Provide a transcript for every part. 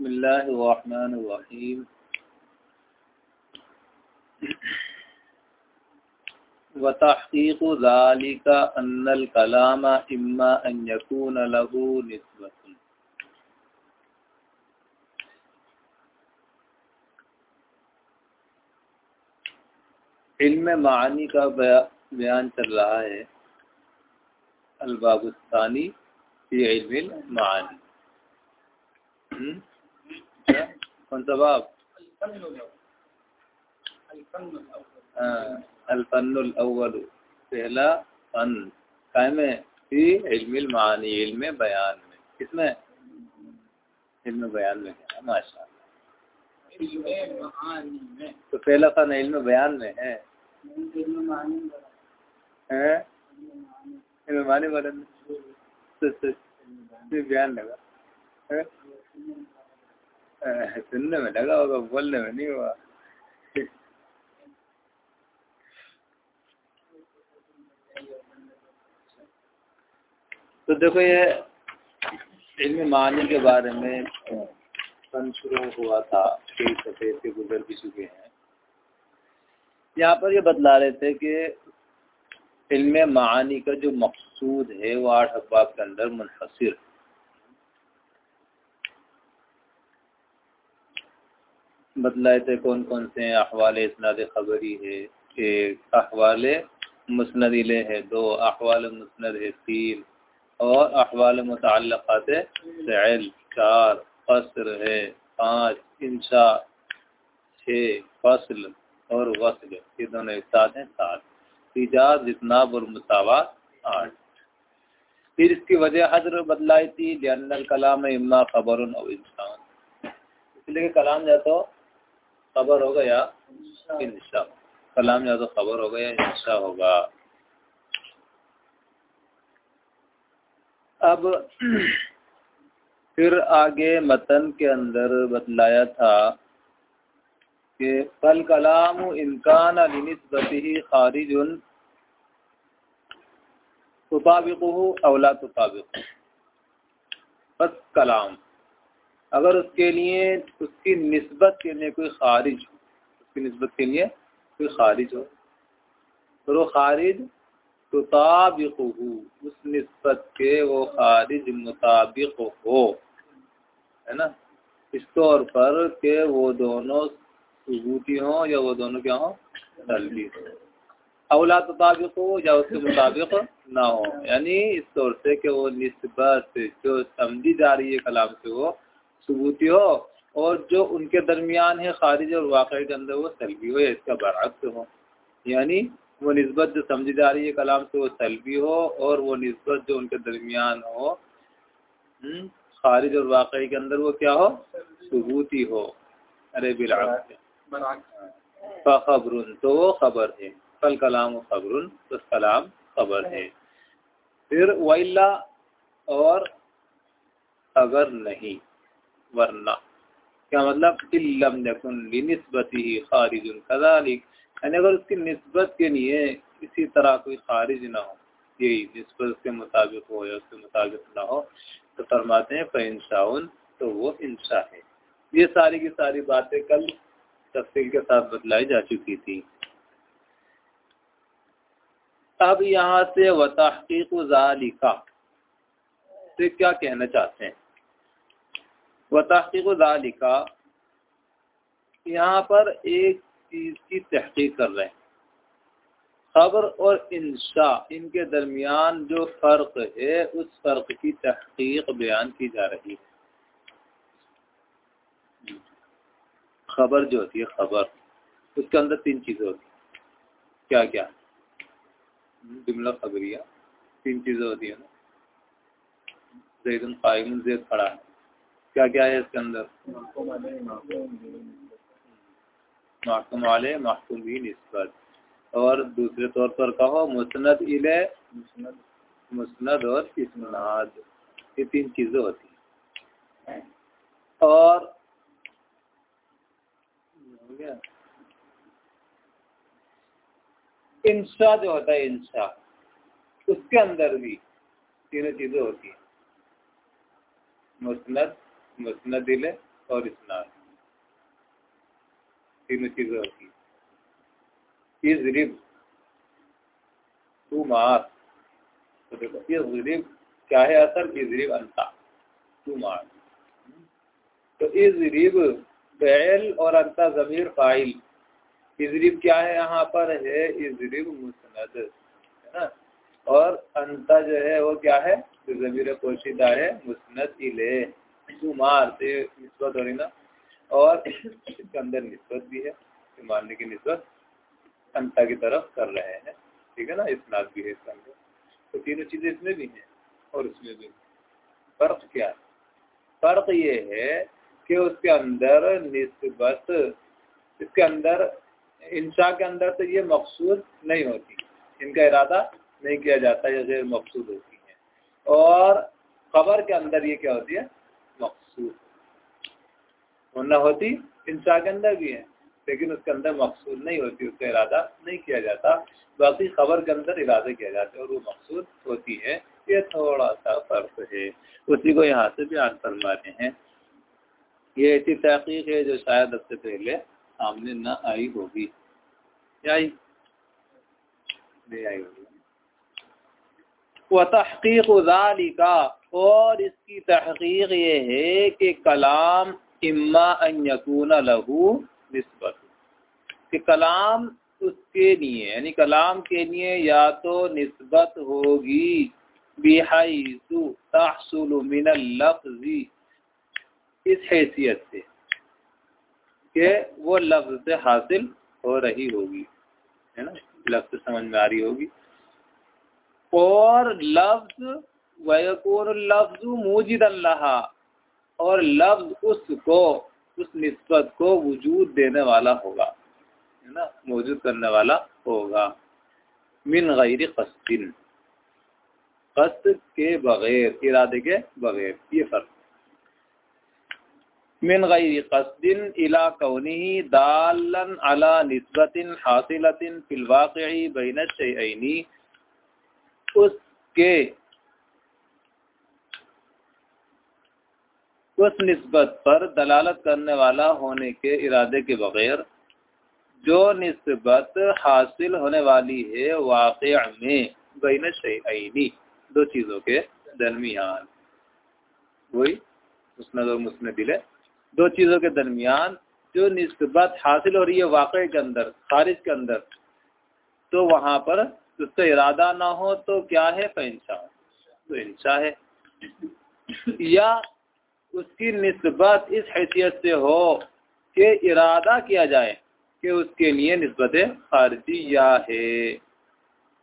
बसमीम वतहकीक ज़ालिका अन्नल कलाम इम्मा अन यकून लहू निस्बतुन इल्म मानी का बयान चल रहा है अलबाबुस्तानी इल्म मानी। कौन सा बाब? अल्फनुल अव्वल पहला फन काय में फ़ी इल्म मानी इल्म बयान में। किसमें? इल्म बयान में है माशा तो पहला फन इल्म बयान में है। इल्म मानी तो, तो, बयान लगा। सुनने में लगा होगा बोलने में नहीं हुआ तो देखो ये इल्म मानी के बारे में फन शुरू हुआ था कई सफ़े से गुजर भी चुके हैं। यहाँ पर ये बतला रहे थे कि इल्म मानी का जो मकसूद है, वो आठ अखबाब के अंदर मुनहसर बतलाए थे कौन कौन से अहवाल, इसनाद खबरी है एक अहवाल मुस्ंद है, दो अहवाल मुस्ंद है, तीन और अहवाल मुतक़ात फ़ैल, चार फसर है, पाँच इंशा, छः फ़सल और वसल, ये दोनों एक साथ हैं, सात। ईजाज इतनाब और मसावत, आठ। फिर इसकी वजह हजर बदलाई थी जनरल कलाम इम्मा खबर और इंसान। इसलिए कलाम या तो खबर होगा या इंशा कलाम या तो खबर होगा या इंशा होगा? अब फिर आगे मतन के अंदर बतलाया था कि फल कलाम इनकान नस्बती खारिज तुताबिक अवला तुताबिक बस कलाम। अगर उसके लिए उसकी नस्बत के लिए कोई खारिज हो, उसकी नस्बत के लिए कोई खारिज हो तो वो खारिज हो उस नस्बत के वो खारिज मुताबिक हो, है ना? इस तौर पर के वो दोनों सबूती हों या वो दोनों क्या हों? तलबी हो। अवला मुताबिक हो या उसके मुताबिक ना हो। यानी इस तौर से कि वो नस्बत जो समझी जा रही है कलाम से वो सबूती हो और जो उनके दरमियान है खारिज और वाकई के अंदर वो सलबी हो या इसका बरक्स हो। यानी वो नस्बत जो समझी जा रही है कलाम से वो सलबी हो और वो नस्बत जो उनके दरमियान हो हम्म, खारिज और वाकई के अंदर वो क्या हो? सबूती हो। अरे खबर तो वो खबर है। कल कलाम खबर तो कलाम खबर है। फिर वल्ला और अगर नहीं। वरना। क्या मतलब? इल्लम नस्बती ही खारिज कदालिक यानी अगर उसकी नस्बत के लिए किसी तरह कोई खारिज ना हो, यही नस्बत उसके मुताबिक हो या उसके मुताबिक ना हो तो फरमाते हैं फ़िनशाउन तो वो इंशा है। ये सारी की सारी बातें कल तफसील के साथ बतलाई जा चुकी थी। अब यहाँ से वतहकीक से क्या कहना चाहते हैं? व यहाँ पर एक चीज़ की तहकीक कर रहे हैं। खबर और इंशा इनके दरमियान जो फ़र्क है, उस फ़र्क की तहकीक बयान की जा रही है। खबर जो होती है, खबर। उसके अंदर तीन चीज़ें होती हैं। क्या क्या जुमला खबरिया। तीन चीज़ें होती है ना। जैदन जैद खड़ा है। क्या क्या है इसके अंदर? महकुम वाले महकुम भी नस्बत और दूसरे तौर पर कहो, मुस्नद इले, मुस्नद और इसनाद। ये तीन चीज़ें होती हैं। और हो इंशा जो होता है इंशा उसके अंदर भी तीनों चीज़ें होती हैं। मुस्नद इले और इसनाद तीनों चीज़ें होती इजरिब तू देखो क्या है असल इजरिब अंता, तू इजरिब बैल और अंता जमीर फ़ाइल। इजरिब क्या है यहाँ पर? है इजरिब मुसनद, है ना? और अंता जो है वो क्या है? जमीर पोशीदा है, मुसनद इले मार से नस्बत हो रही ना, और इसके अंदर नस्बत भी है मारने की नस्बत अंता की तरफ़ कर रहे हैं। ठीक है ना? इसनाद भी है इसके अंदर। तो तीनों चीज़ें इसमें भी हैं और उसमें भी। फ़र्क क्या फ़र्क ये है कि उसके अंदर नस्बत इसके अंदर इंशा के अंदर तो ये मकसूद नहीं होती। इनका इरादा नहीं किया जाता गैर मकसूद होती है। और खबर के अंदर ये क्या होती है? वरना होती इंशा के अंदर भी है। लेकिन उसके अंदर मकसूद नहीं होती, उसका इरादा नहीं किया जाता। बाकी खबर के अंदर इरादा किया जाता और वो मकसूद होती है। ये थोड़ा सा फ़र्क है। उसी को यहाँ से बयान फरमाते हैं। ये ऐसी तहकीक है जो शायद अब से पहले सामने न आई होगी। आई? नहीं आई होगी। वह तहकीक और इसकी तहकीक ये है कि कलाम इम्मा यकून लहू नस्बत। कि कलाम उसके लिए, यानी कलाम के लिए या तो नस्बत होगी। बिहाइसु तहसुल मिन लफ्जी। इस हैसियत से कि वो लफ्ज से हासिल हो रही होगी, है ना? लफ्ज समझ में आ रही होगी। और लफ्ज वयकून लफ्ज मूजिद अल्लाह और लफ्ज उसको, उस नस्बत को वजूद देने वाला होगा, है ना? मौजूद करने वाला होगा। मिन गैर कस्तिन। कस्त के बगैर, इरादे के बगैर, ये फ़र्क। मिन गैर कसदिन इला कौनी दालन अला नस्बतिन हासिलतिन फिल वाक़ई बैन शैनी उसके उस नस्बत पर दलालत करने वाला होने के इरादे के बगैर, जो नस्बत हासिल होने वाली है वाक़ में बैन शैनी दो चीज़ों के दरमियान। वही मुस्ंद और मुस्ंद दिले दो चीज़ों के दरमियान, जो नस्बत हासिल हो रही है वाक़े के अंदर, खारिज के अंदर तो वहाँ पर उसका इरादा ना हो तो क्या है? फैंसा तो इंशा है। या उसकी नस्बत इस हैसियत से हो कि इरादा किया जाए कि उसके लिए नस्बत खारजी या है।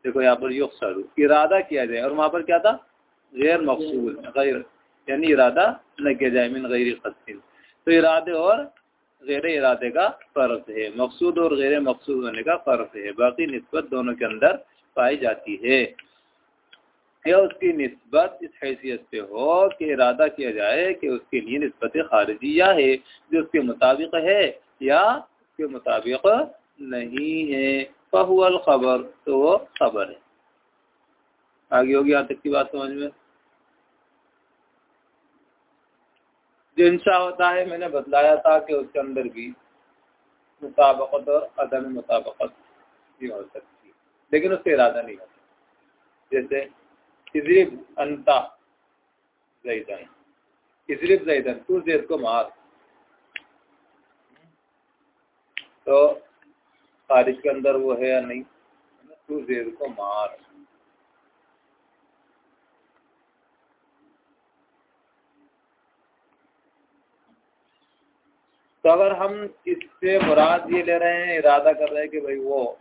देखो यहाँ पर युक्सर इरादा किया जाए। और वहाँ पर क्या था? गैर मकसूद गैर, यानी इरादा न किया जाए, मिन गैर खसिन तो इरादे और गैर इरादे का फ़र्क है। मकसूद और गैर मकसूद होने का फ़र्क है। बाकी नस्बत दोनों के अंदर पाई जाती है। या उसकी नस्बत इस हैसियत से हो कि इरादा किया जाए कि उसके लिए नस्बत खारजिया है, जो उसके मुताबिक है या उसके मुताबिक नहीं है। फहुअल खबर तो वो खबर है। आगे होगी यहाँ तक की बात समझ में? जो इंशा होता है, मैंने बतलाया था कि उसके अंदर भी मुताबकत और अदम मुताबकत भी हो सकती है, लेकिन उससे इरादा नहीं होता जैसे इजरिब अंता जैदन। इजरिब जैदन, तू जैद को मार। तो खारिज के अंदर वो है या नहीं? तू जैद को मार। तो अगर हम इससे मुराद ये ले रहे हैं, इरादा कर रहे हैं कि भाई वो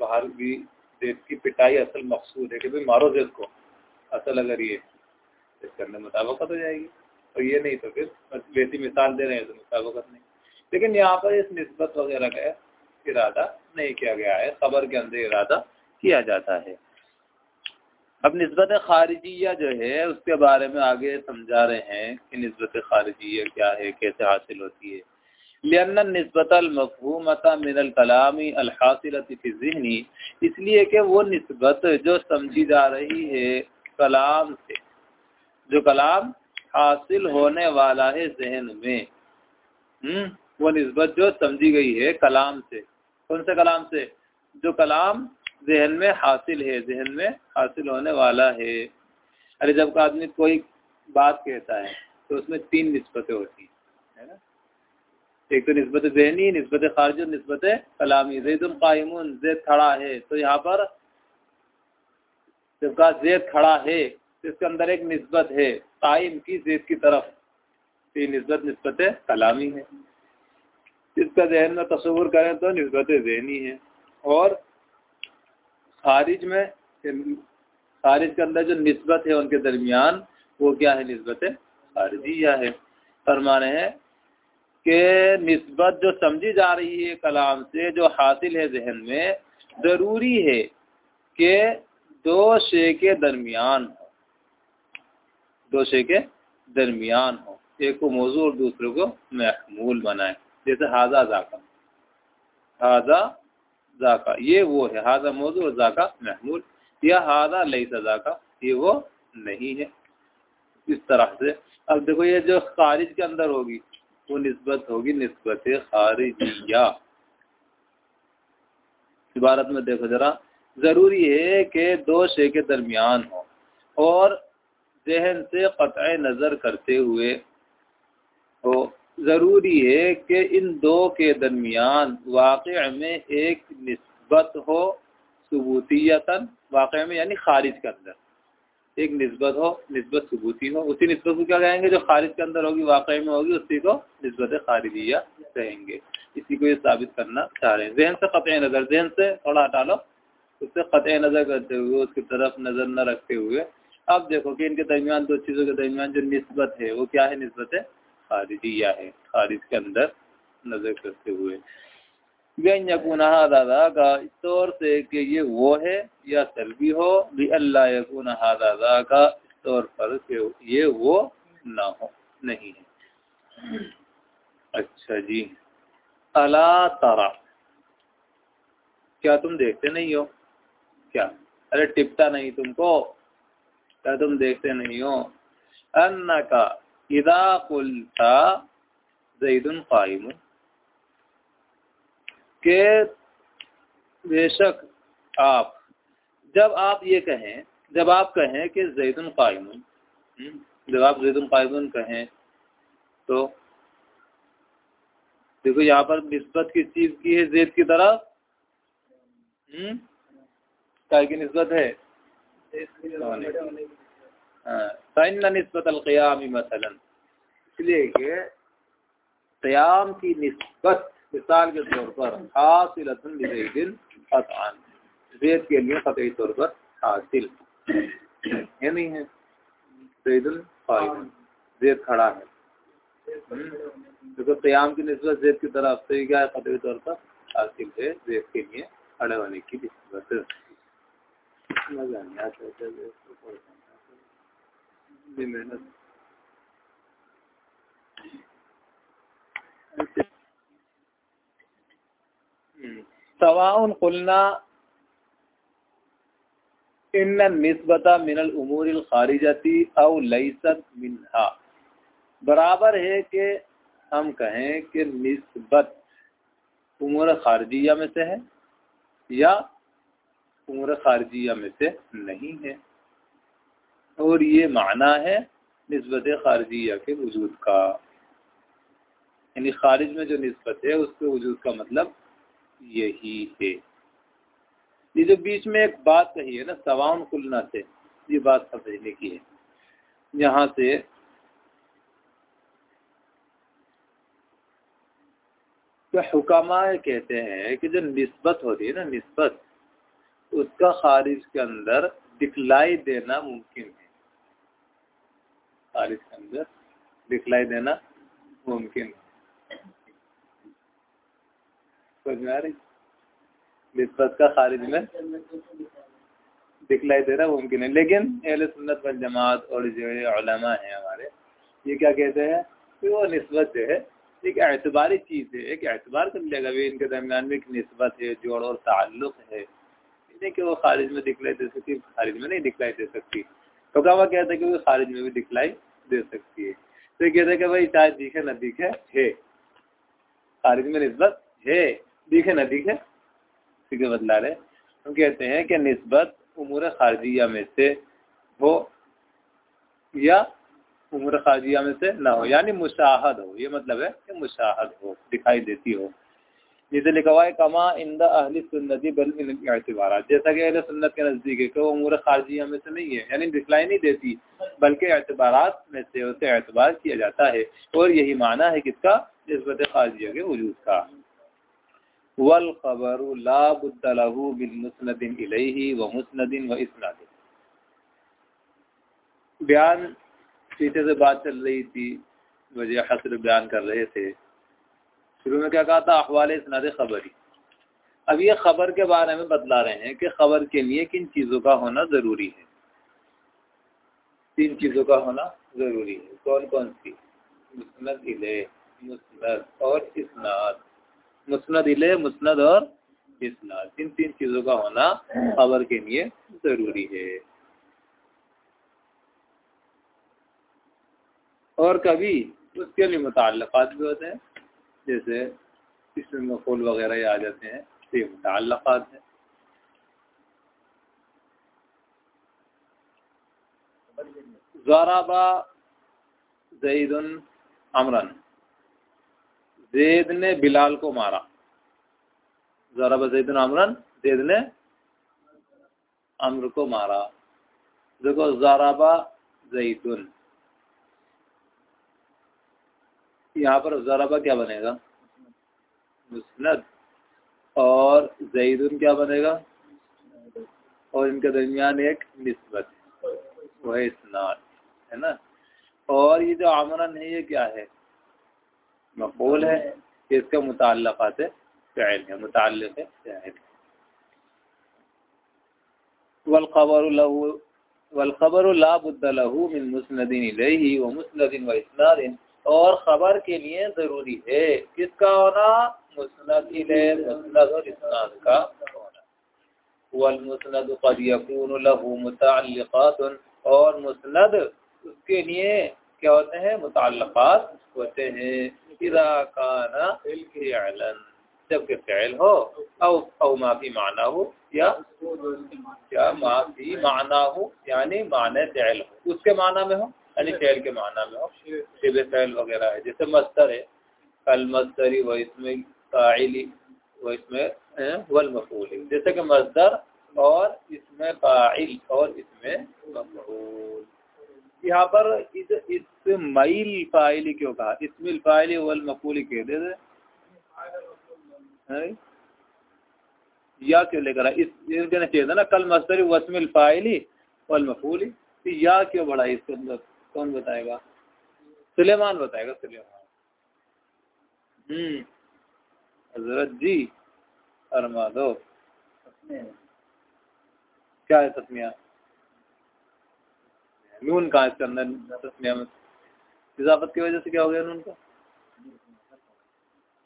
बाहर भी देश की पिटाई असल मकसूद है कि भाई मारो देश को। असल अगर ये इस करने मुताबकत हो जाएगी और ये नहीं तो फिर वैसी मिसाल दे रहे हैं तो मुताबकत नहीं। लेकिन यहाँ पर इस नस्बत वगैरह का इरादा नहीं किया गया है, खबर के अंदर इरादा किया जाता है। अब नस्बत खारिजिया जो है, उसके बारे में आगे समझा रहे हैं कि नस्बत खारिजिया क्या है, कैसे हासिल होती है। नस्बतमफ़ूमता मिनल कलामी अलहासिलहनी इसलिए कि वो नस्बत जो समझी जा रही है कलाम से, जो कलाम हासिल होने वाला है जहन में। हम्म वो नस्बत जो समझी गई है कलाम से। कौन से कलाम से? जो कलाम जहन में हासिल है, जहन में हासिल होने वाला है। अरे, जब आदमी कोई बात कहता है तो उसमें तीन नस्बतें होती है ना? एक तो नस्बत जहनी, नस्बत खारज नस्बत कलामी। जैद कायमन, जैद खड़ा है तो यहाँ पर कहा जैद खड़ा है इसके अंदर एक नस्बत है कायम की जैद की तरफ़। तो ये नस्बत नस्बत कलामी है। इसका जहन में तस्वुर करें तो नस्बत जहनी है। और खारिज में, खारिज के अंदर जो नस्बत है उनके दरमियान, वो क्या है नस्बत? खारिजिया है। फरमाने हैं कि नस्बत जो समझी जा रही है कलाम से, जो हासिल है जहन में, ज़रूरी है कि दो शे के दरमियान हो। दो शे के दरमियान हो। एक को मौजू और दूसरे को महमूल बनाए। जैसे हाजा जाका। हाजा जाका। ये वो है। हाजा मौजू और जाका महमूल। या हाजा लई जाका। ये वो नहीं है। इस तरह से। अब देखो ये जो खारिज के अंदर होगी, वो नस्बत होगी नस्बत खारिजिया। इबारत में देखो जरा। ज़रूरी है कि दो शे के दरमियान हो और जहन से क़त नज़र करते हुए हो। ज़रूरी है कि इन दो के दरमियान वाक़ में एक नस्बत हो सबूतियता वाक़ में यानी खारिज के अंदर। एक नस्बत हो, नस्बत सबूती हो। उसी नस्बत को क्या कहेंगे? जो खारिज के अंदर होगी, वाक़ में होगी, उसी को नस्बत खारिजिया कहेंगे। इसी को ये साबित करना चाह रहे हैं। जहन से क़त नज़र, जहन से थोड़ा हटा लो। उससे क़त नज़र करते हुए, उसकी तरफ़ नज़र न रखते हुए अब देखो कि इनके दरमियान दो चीज़ों के दरमियान जो नस्बत है, वो क्या है नस्बत? है खारिजिया है, खारिज के अंदर नज़र करते हुए। दादा का इस तौर से कि ये वो है, या सलबी हो, भी अल्लाह यकून दादा का इस तौर पर कि ये वो ना हो, नहीं है। अच्छा जी। अला तारा, क्या तुम देखते नहीं हो? क्या? अरे टिपता नहीं तुमको। क्या तुम देखते नहीं हो। अन्ना का इदा कुलता जईदुन कायम के बेशक आप जब आप ये कहें जब आप कहें कि जैदुन कायम हम्म, जब आप जैदुन कायम कहें तो देखो यहाँ पर नस्बत किस चीज़ की है? जैद की तरफ़ हम्म? काय की नस्बत है। नस्बत अलक़यामी मसलन। इसलिए कि क़याम की नस्बत मिसाल के तौर पर हासिल जैद के लिए क़तई तौर पर हासिल। है नहीं है। जैदुल जैद खड़ा है। देखो क़याम की नस्बत जैद की तरफ़ से क्या है? क़तई तौर पर हासिल है। जैद के लिए खड़े होने की नस्बत मज़ा नहीं आता मेहनत सवाउन खुलना इन नस्बता मिनल उमूर खारिजती अव लईसत मिनहा। बराबर है कि हम कहें कि नस्बत उमूर खारजिया में से है या उम्र खारजिया में से नहीं है। और ये माना है नस्बत खारजिया के वजूद का। यानी खारिज में जो नस्बत है उसके वजूद का मतलब यही है। ये जो बीच में एक बात कही है ना सवान खुलना से, ये बात समझने की है। यहाँ से तो हुकामा कहते हैं कि जो नस्बत होती है ना, नस्बत उसका खारिज के अंदर दिखलाई देना मुमकिन है। खारिज के अंदर दिखलाई देना मुमकिन है। नस्बत का खारिज में दिखलाई देना मुमकिन है। लेकिन अहल सुन्नत वल जमात और जो है है हमारे, ये क्या कहते हैं? कि वो नस्बत जो है, एक एतबारी चीज़ है। एक एतबार कर लिया भी इनके दरमियान में एक नस्बत है, जोड़ और ताल्लुक है। नहीं कि वो खारिज में दिखलाई दे सकती खारिज में नहीं दिखलाई दे सकती। तो वो कहता है कि वो खारिज में भी दिखलाई दे सकती है। तो कहते हैं कि भाई, चाहे दिखे न दिखे, है। खारिज में नस्बत, है। दिखे ना दिखे ठीक है बतला रहे हम कहते हैं कि नस्बत उमूर खारजिया में से हो या उम्र खारजिया में से ना हो, यानी मुशाहद हो। ये मतलब है कि मुशाहद हो, दिखाई देती हो। जैसे लिखा हुआ है कमा इंद अहली सुन्नति बल्कि जैसा कि अहल सुन्नत के नज़दीक है कि वो उमूर खारजिया में से नहीं है यानी दिखलाई नहीं देती बल्कि एतबार में से उसे एतबार किया जाता है और यही माना है किसका नस्बत खारजिया के वजूद का वल खबर लाबुद्दलहू बिन मुस्नदिन व मुस्नदिन व इसनादिन बयान पीछे से बात चल रही थी वजह हसर बयान कर रहे थे शुरू में क्या कहा था? अखबाल इसनाद खबरी। अब ये खबर के बारे में बतला रहे हैं कि खबर के लिए किन चीज़ों का होना ज़रूरी है। तीन चीज़ों का होना ज़रूरी है? कौन कौन सी? मुस्नद इले, मुस्नद और इसनाद। मुस्नद इले, मुस्नद और इसनाद। इन तीन चीज़ों का होना खबर के लिए ज़रूरी है। और कभी उसके लिए मुतक़ात भी होते हैं। जैसे इसमें मफूल वगैरह आ जाते हैं तो ये मुतक़ात है। ज़राबा जईदन अमरन। जैद ने बिलाल को मारा। ज़राबा जईदन अमरन, जैद ने अमर को मारा। देखो ज़राबा जईदन यहाँ पर ज़राबा क्या बनेगा? मुस्नद। और जईदुन क्या बनेगा? और इनके दरमियान एक नस्बत। वह इसनाद है ना? और ये जो आमरन है, ये क्या है? मकबूल है। कि इसका मुतक़ात फ़ैल है। मुतल है वलखबर वलखबर ला बुद्द मिन मुस्नदिन व मुस्नदिन व इसनादिन। और खबर के लिए ज़रूरी है। किसका होना? मुस्नद मुस्नद और इसनाद का होना। वलमुस्नद कद यकून लहू मुतअल्लिक़ात और मुस्नद उसके लिए क्या होते हैं? मुतअल्लिक़ात होते हैं। इदा काना फ़िअलन जबकि फ़िअल हो, औ औ माफ़ी माना हो या क्या माफ़ी माना हो, यानी माने फ़िअल हो। उसके माना में हो? यानी फैल के माना में शिब फैल वगैरह है। जैसे मस्तर है, कल मस्तरी व इसमें काइली व इसमें वल मफूल जैसे कि मजदर और इसमें काइल और इसमें मफूल। यहाँ पर इस इस मईल फाइली क्यों कहा? इसमिल फाइली वल मफूल कह दे या क्यों लेकर इस कहना चाहिए था ना, कल मस्तरी वसमिल फाइली वल मफूली तो या क्यों बढ़ा इसके अंदर? कौन बताएगा? सुलेमान बताएगा सुलेमान। हम्म हज़रत जी फरमा दो। क्या है तस्मिया नून कहाँ इसके अंदर तस्मिया में? इजाफत की वजह से क्या हो गया नून का?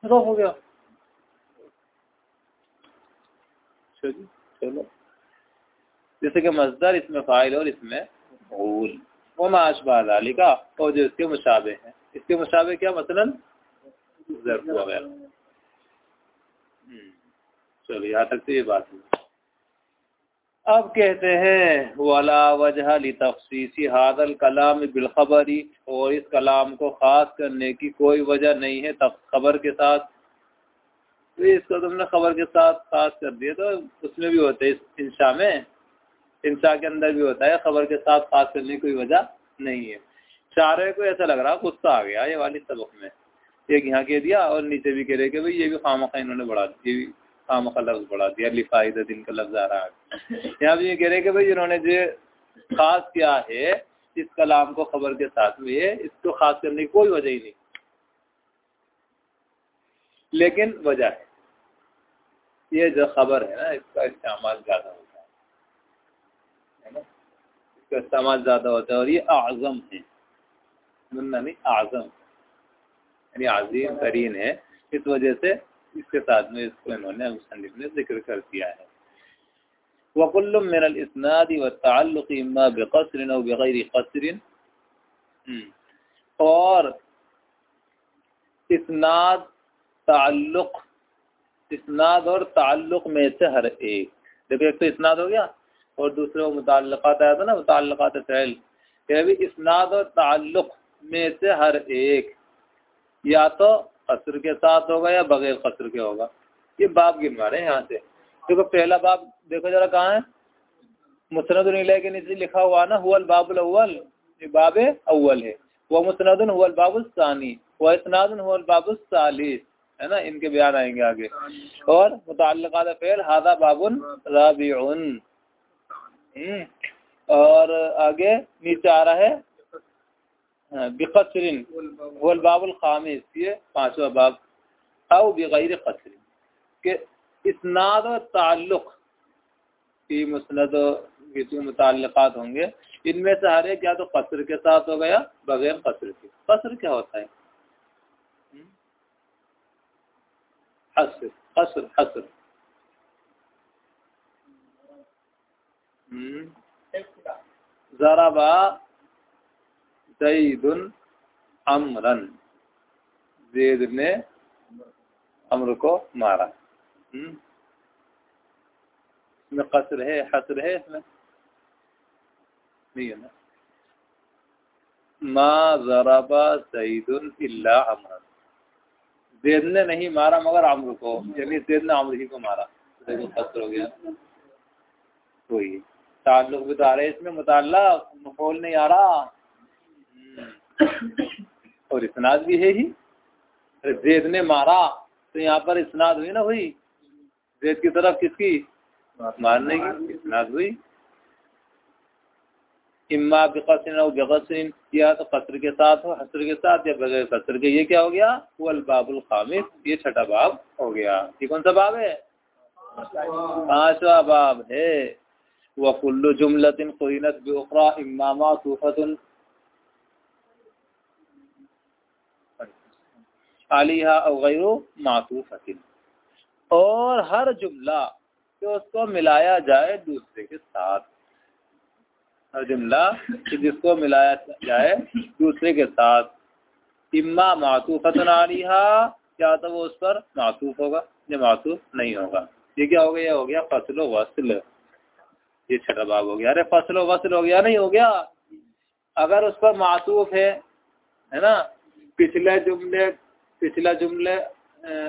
तो हो गया। चलो। जैसे कि मजदार इसमें फ़ाइल और इसमें भूल वो माशबाली का और जो इसके मुशाबे हैं। इसके मुशाबे क्या मसलन? जर्फ वगैरह। हम्म, चलो यहाँ तक तो ये बात है अब कहते हैं वाला वजह तफसीसी हादल कलाम बिलखबरी और इस कलाम को ख़ास करने की कोई वजह नहीं है तब खबर के साथ। तो इसको तुमने खबर के साथ खास कर दिया तो उसमें भी होते इस इंशा में। इंसा के अंदर भी होता है खबर के साथ खास करने की कोई वजह नहीं है। चारे को ऐसा लग रहा गुस्सा आ गया ये वाली सबक में। एक यहाँ कह दिया और नीचे भी कह रहे कि भाई ये भी खाम खा इन्होंने बढ़ा दिया ये भी खाम खा लफ्ज बढ़ा दिया लिफाइद दिन का लफ्ज आ रहा है। यहाँ भी ये कह रहे कि भाई इन्होंने जो खास किया है इस कलाम को खबर के साथ में ये इसको खास करने की कोई वजह ही नहीं। लेकिन वजह है। ये जो खबर है ना इसका इस्तेमाल ज़्यादा इसका इस्तेमाल ज़्यादा होता है और ये आज़म है। मुन्ना आज़म। यानी आज़ीम तरीन है। इस वजह से इसके साथ में इसको इन्होंने मुसनफ ने ज़िक्र कर दिया है। वकुल्लुम मिनल इसनादी व ताल्लुक़ बिक़स्रिन और बग़ैर क़स्रिन और इसनाद, ताल्लुक, इसनाद और ताल्लुक में से हर एक। देखो, एक तो इसनाद हो गया और दूसरे वो मुतालक़ात आया था ना मुतालक़ात फैल। यह भी इसनाद और ताल्लुक में से हर एक या तो कसर के साथ होगा या बगैर कसर के होगा। ये बाप गिनवा रहे हैं यहाँ से। देखो पहला बाप देखो जरा कहाँ है? मुसनद के नीचे लिखा हुआ ना हुअल बाबुल अव्वल। बाब अव्वल है। वह मुसनद हुअल बाबुल सानी वह इसनाद हुअल बाबुल सालिस है ना? इनके बयान आएँगे आगे। और मुतल फेल हादा बाबुल हम्म, और आगे नीचे आ रहा है हाँ, बिकसरिन वल बाबुल खामिस ये पांचवा बाब। अब बगैर कसरिन के इसनाद और ताल्लुक की मुस्ंद मुतक़ात होंगे। इनमें से हर एक या तो कसर के साथ हो गया बगैर कसर के। कसर क्या होता है? हम्म? हसर हसर हसर। जराबा जईदुन अमरन जेद ने अमर को मारा? इसमें कसर है हसर है इसमें नहीं है ना मा जराबा सईदुन इल्ला अमरन जैद ने नहीं मारा मगर अमर को यानी जैद ने अमर ही को मारा कसर हो गया वही ताल्लुक भी तो आ रहे इसमें मुताल्ला मफोल नहीं आ रहा। और इसनाद भी है ही। जैद ने मारा तो यहाँ पर इसनाद हुई ना हुई? जैद की तरफ़ किसकी? मारने की इसनाद हुई। इम्मा बेकसरिन और बेकसरिन या तो कसर के साथ हो हसर के साथ या बगैर कसर के। ये क्या हो गया? वल बाबुल खामिद ये छठा बाब हो गया। ये कौन सा बाब है? पांचवा बाब है। वकुल्लु जुमलतिन कुरिनत बिउखरा इमामा सूफतुन आलिहा अवैरो मातूफतिन और हर जुमला जो उसको मिलाया जाए दूसरे के साथ। हर जुमला कि जिसको मिलाया जाए दूसरे के साथ। इम्मा मातूफतन आलिहा, या तो वो उस पर मातूफ होगा या मातूफ नहीं होगा। ये क्या हो गया? हो गया फ़सल वसल। ये छठा बाब हो गया। अरे फ़सल वसल हो गया, नहीं हो गया। अगर उस पर मासूफ है है ना? पिछले जुमले, पिछला जुमले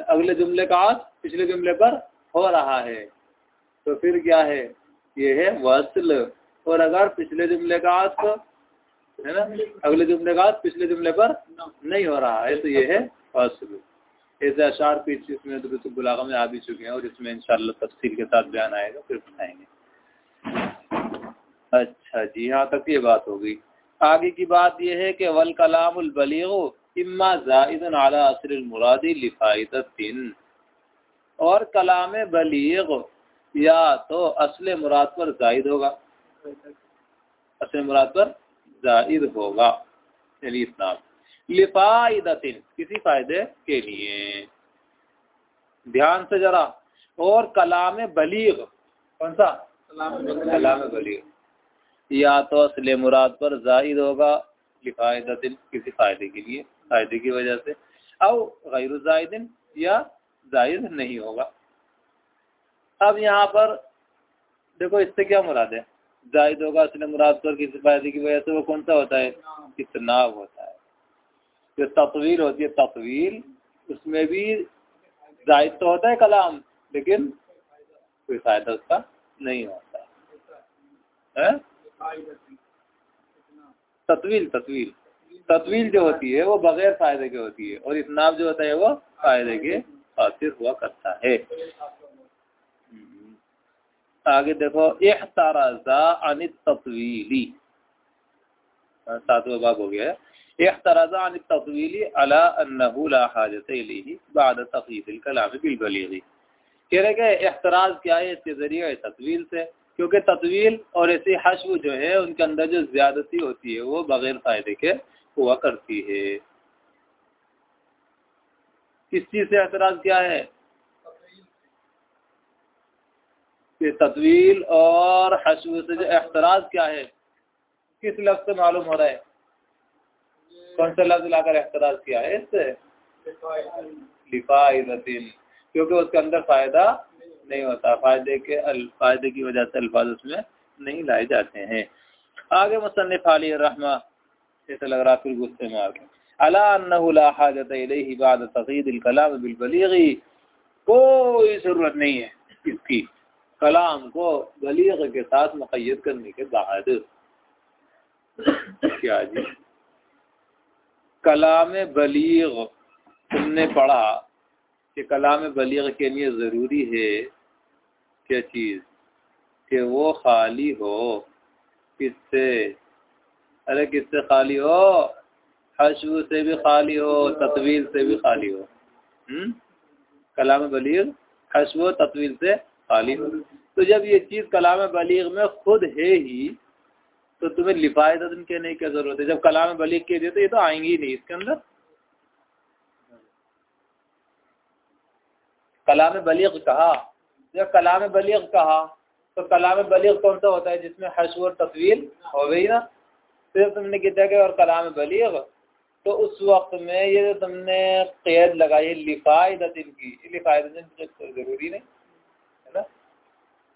अगले जुमले का आज पिछले जुमले पर हो रहा है। तो फिर क्या है? ये है वसल। और अगर पिछले जुमले का आज है ना? अगले जुमले का आज पिछले जुमले पर नहीं हो रहा है तो ये है वसल। ऐसे अशार पीछे इसमें तो बुलागा में आ भी चुके हैं और इसमें इंशाल्लाह तफसील के साथ बयान आएगा, फिर बताएँगे। अच्छा जी यहाँ तक ये बात होगी आगे की बात यह है कि वल कलाम इम्मा जाइदन अला और कलाम बलीग या तो असल मुराद पर जायद होगा। असल मुराद पर जायद होगा। यानी इस्लाम लिफाइदतिन किसी फ़ायदे के लिए। ध्यान से जरा। और कलाम बलीग कौन सा? कलाम बलीग। या तो असल मुराद पर जायद होगा लिफायदतिन किसी फ़ायदे के लिए, फ़ायदे की वजह से अब गैर जायदिन या ज़ाहिर नहीं होगा। अब यहाँ पर देखो इससे क्या मुराद है? जायद होगा, असल मुराद पर किसी फ़ायदे की वजह से वो कौन सा होता है? इतनाब होता है। जो तस्वीर होती है तस्वीर उसमें भी जायद तो होता है कलाम, लेकिन कोई फ़ायदा उसका नहीं होता। है? तस्वीर तत्वील। तत्वील जो होती है, वो बगैर फ़ायदे के होती है। और इतनाब जो होता है, वो फ़ायदे के खातिर हुआ करता है। हम्म। आगे देखो एहतराजा अनित तस्वीली सातवा बाब हो गया है। एहतराजा अनित तस्वीली अला अन्नहु ला हाजत बाद तखीफ कलाम बिल बलीगी। कह रहे कि एहतराज क्या है? इसके ज़रिए तस्वीर से। क्योंकि तस्वीर और ऐसी हशव जो है, उनके अंदर जो ज्यादती होती है, वो बगैर फ़ायदे के हुआ करती है। किस चीज़ से एतराज़ क्या है? कि तस्वीर और हशव से जो एतराज़ क्या है, किस लफ्ज से मालूम हो रहा है? कौन सा लफ्ज लाकर एतराज़ किया है इससे? लिफाइदतिन क्योंकि उसके अंदर फ़ायदा नहीं होता। फ़ायदे के फ़ायदे की वजह से अल्फाज उसमें नहीं लाए जाते हैं। आगे मुसनफ़ रहमा ऐसा लग रहा फिर गुस्से में आ गए। अला हाजत बाद कलाम कोई ज़रूरत नहीं है इसकी। कलाम को बलीग के साथ मुक़ैद करने के बाद। क्या जी? कलाम बलीग, तुमने पढ़ा कि कलाम बलीग के लिए ज़रूरी है क्या चीज़? कि वो खाली हो। किससे? अरे किससे खाली हो? हशु से भी खाली हो, ततवील से भी खाली हो। हम्म? कलाम बलीग हशु ततवील से खाली हो। तो जब ये चीज़ कलाम बलीग में खुद है ही तो तुम्हें लिफायत कहने की ज़रूरत है? जब कलाम बलीग के दिए तो ये तो आएँगी ही नहीं इसके अंदर। कलाम बलीग कहा? जब कलाम बलीग कहा तो कलाम बलीग कौन सा होता है जिसमें हशु और तस्वीर हो गई ना? फिर तुमने किया कि और कलाम बलीग? तो उस वक्त में ये जो तुमने कैद लगाई लिफायदतिन की लिफायदतिन तो ज़रूरी नहीं, है ना?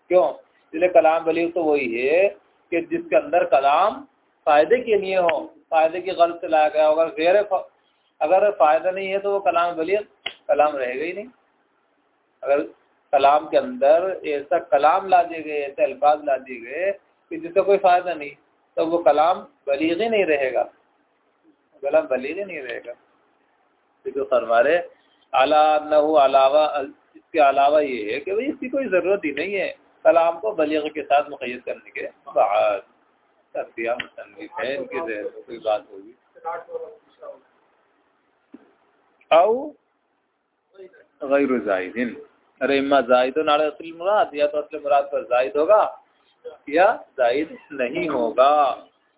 क्यों? इसलिए कलाम बलीग तो वही है कि जिसके अंदर कलाम फ़ायदे के लिए हो, फ़ायदे की गलत से लाया गया अगर गैर अगर फ़ायदा नहीं है तो वो कलाम बलीग, कलाम रहेगा ही नहीं। अगर कलाम के अंदर ऐसा कलाम ला दिए गए ऐसे अल्फाज ला दिए गए कि जिसका कोई फ़ायदा नहीं तो वो कलाम बलीग ही नहीं रहेगा। कलाम बलीग ही नहीं रहेगा। तो फरमा रहे अला न अलावा इसके अलावा ये है कि भाई इसकी कोई ज़रूरत ही नहीं है कलाम को बलीग के साथ मुक़ैद करने के बाद। मुसनफ़ है इनकी कोई बात होगी। आओ गैर जाहिदिन अरे इम्मा जाहिद नाले असल मुराद या तो असल मुराद पर जाहिद होगा या जाहिद नहीं होगा।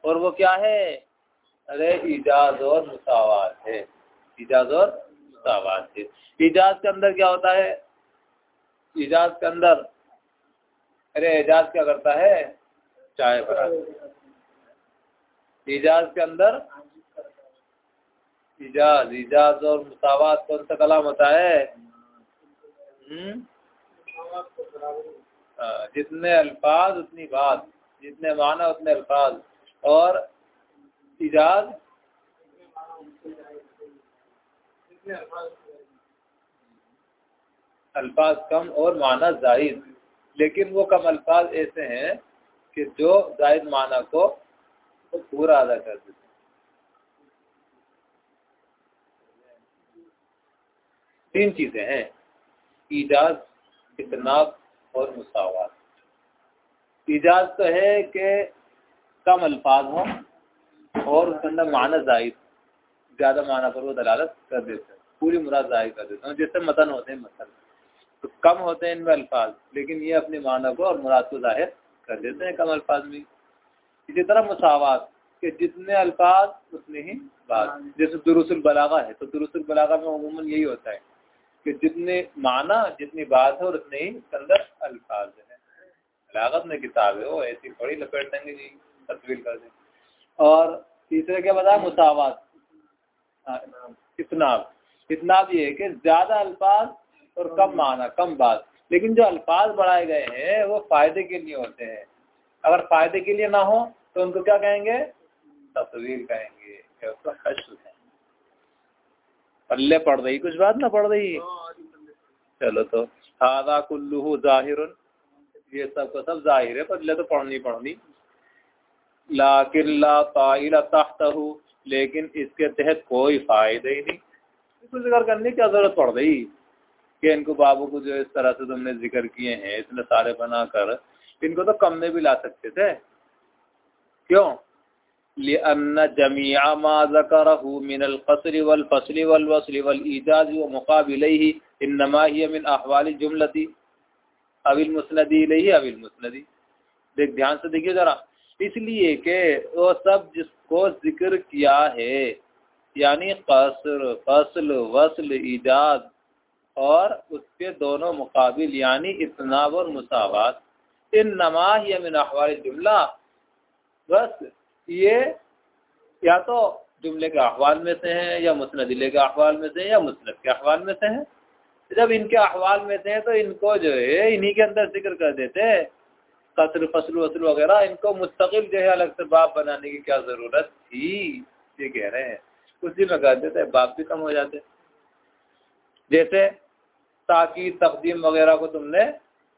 और वो क्या है? अरे इजाज और मुसावात है। इजाज और मुसावात है। इजाज के अंदर क्या होता है? इजाज के अंदर अरे एजाज क्या करता है? चाय बना इजाज के अंदर इजाज इजाज और मुसावात कौन सा कलाम होता? हाँ, जितने अल्फाज, उतनी बात। जितने माना, उतने अल्फाज। और इजाज अल्फाज कम और माना जायद। लेकिन वो कम अल्फाज ऐसे हैं कि जो जायद माना को तो पूरा अदा कर देते तीन चीज़ें हैं। ईजाज इतनाब और मुसावत। ईजाज तो है कि कम अल्फाज हो और उसके अंदर माना जायद ज़्यादा माना पर वो दलालत कर देते हैं। पूरी मुराद ज़ाहिर कर देते हैं। जैसे मतन होते हैं, मतन। तो कम होते हैं इनमें अल्फाज, लेकिन ये अपने माना को और मुराद को ज़ाहिर कर देते हैं कम अल्फाज में। इसी तरह मसावत, के जितने अल्फाज, उतने ही बात जैसे दुरुसुल बलागा है तो दुरुसुल बलागा में अमूमन यही होता है। कि जितने माना जितनी बात है और उतने ही अंदर अल्फाज है। बलागत में किताब है वो ऐसी बड़ी लपेट देंगे जी तस्वीर कर दें और तीसरे क्या बताया? मुसावत। हाँ, इतनाब। इतनाब ये है कि ज़्यादा अल्फाज और कम माना कम बात। लेकिन जो अल्फाज बढ़ाए गए हैं वो फ़ायदे के लिए होते हैं। अगर फ़ायदे के लिए ना हो तो उनको क्या कहेंगे? तस्वीर कहेंगे। पल्ले पढ़ रही कुछ बात ना पढ़ रही? चलो तो। हादा कुल्लू ज़ाहिर ये सब का सब ज़ाहिर है पल्ले तो पढ़नी पढ़नी। लाकिन ला ताइल लेकिन इसके तहत कोई फ़ायदा ही नहीं। कुछ ज़िक्र करने की ज़रूरत पड़ रही? कि इनको बाबू को जो इस तरह से तुमने ज़िक्र किए हैं इतने सारे बनाकर इनको तो कम में भी ला सकते थे। क्यों? लिअन्न जमीआ मा ज़करहु मिन अल-क़स्र वल-फ़स्ल वल-वस्ल वल-ईजाज व मुक़ाबिलैहि इन्नमा हिय मिन अहवाल जुमलती अविल मुस्नदी इलैहि अविल मुस्नदी देख, ध्यान से देखिए जरा। इसलिए कि वो सब जिसको ज़िक्र किया है, यानी कसर, फ़सल, वसल ईजाद और उसके दोनों मुकाबिल, यानी इतनाब और मुसावत इन नमा या मिन अहवाल जुमला, बस ये या तो जुमले के अहवाल में से हैं, या मुस्ंदिले के अहवाल में से हैं, या मुस्ंद के अहवाल में से हैं। जब इनके अहवाल में थे तो इनको जो है, इन्हीं के अंदर ज़िक्र कर देते कतर फ़सल वसल वगैरह, इनको मुस्तकिल जो है अलग से बाप बनाने की क्या ज़रूरत थी? ये कह रहे हैं। उसी में कर देते बाप भी कम हो जाते जैसे ताकि तकदीम वगैरह को तुमने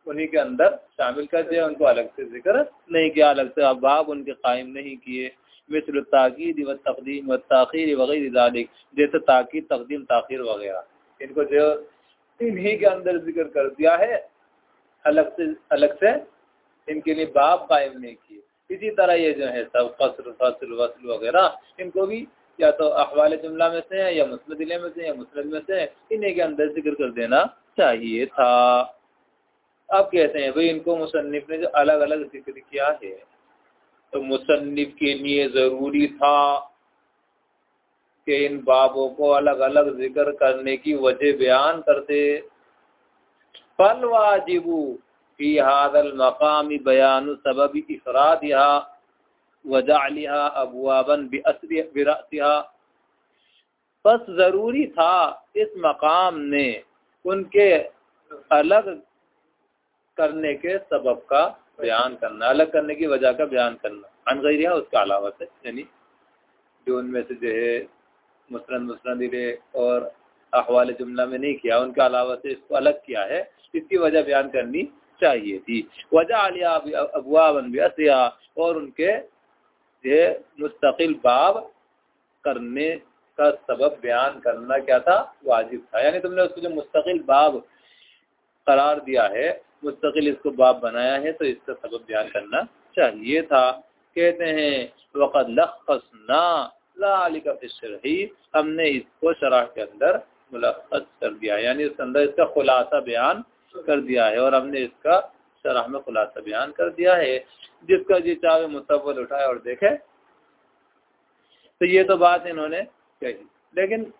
उन्हीं के अंदर शामिल कर दिया, उनको अलग से ज़िक्र नहीं किया, अलग से अबाब उनके कायम नहीं किए। मिसल ताकीद व तकदीम व ताखिर वगैरह जैसे ताकीद, तकदीम, ताखिर वगैरह। इनको जो इन्हीं के अंदर ज़िक्र कर दिया है, अलग से अलग से इनके लिए बाप कायम नहीं किए। इसी तरह ये जो है सब फ़सल फ़सल वसल वगैरह, इनको भी या तो अखबाल जुमला में से या मुस्लिम में से या मुस्लिम में से इन्हीं के अंदर ज़िक्र कर देना चाहिए था। अब कहते हैं, भाई, इनको मुसन्फ ने जो अलग अलग ज़िक्र किया है तो मुसन्फ के लिए ज़रूरी था कि इन बाबों को अलग अलग ज़िक्र करने की वजह बयान करते। फल वाजिबू फ़ी हादल मकामी बयान सबब इफराद वजालिहा अबुआबन बिरसिहा बस ज़रूरी था इस मकाम ने उनके अलग करने के सबब का बयान करना, अलग करने की वजह का बयान करना। अनगैरिया उसका अलावा से, यानी जो उनमें से जो है, मुस्रन मुस्रदिले और अहवाल जुमला में नहीं किया, उनके अलावा से इसको अलग किया है, इसकी वजह बयान करनी चाहिए थी। वजह आलिया अबुआबन बिया और उनके ये मुस्तकिल बाब करने का सबब बयान करना क्या था? वाजिब था। यानी तुमने उसको जो मुस्तकिल बाब करार दिया है मुस्तकिल इसको बाप बनाया है तो इसका सबक बयान करना चाहिए था। कहते हैं, वक़द लालिका फिशरही हमने इसको शराह के अंदर मुलखस कर दिया यानी उसके अंदर इसका खुलासा बयान कर दिया है, और हमने इसका शराह में खुलासा बयान कर दिया है। जिसका जी चाहे मुतवल उठाए और देखे तो ये तो बात इन्होंने कही। लेकिन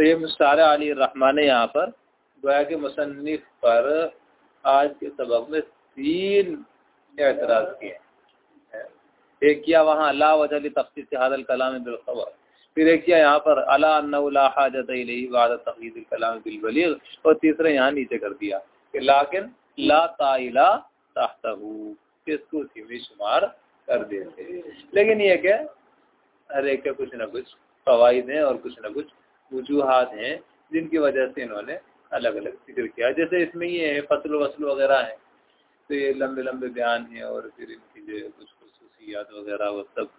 तो ये मुस्तार अली रहमान ने यहाँ पर। गोया के मुसनफ़ पर आज के सबक में तीन एतराज़ किए एक किया वहाँ अल्लाह वजल तफ्ती हादल कलाम बिलखबर फिर एक किया यहाँ पर अला हाजत बाद तकीद कलाम बिलबलीग और तीसरा यहाँ नीचे कर दिया कि लाकिन ला ताइला ताहतहू में शुमार कर देते लेकिन ये क्या हर एक के कुछ ना कुछ फवाइद हैं और कुछ ना कुछ वजूहत हैं, जिनकी वजह से इन्होंने अलग अलग ज़िक्र किया। जैसे इसमें ये है, फ़सल, वसल वगैरह है तो ये लंबे लंबे बयान हैं और फिर इनकी जो कुछ खसूसियात वगैरह, वो सब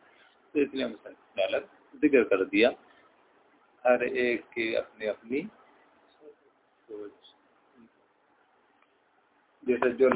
तो इसलिए हमने अलग ज़िक्र कर दिया। हर एक के अपनी अपनी सोच। जैसे जो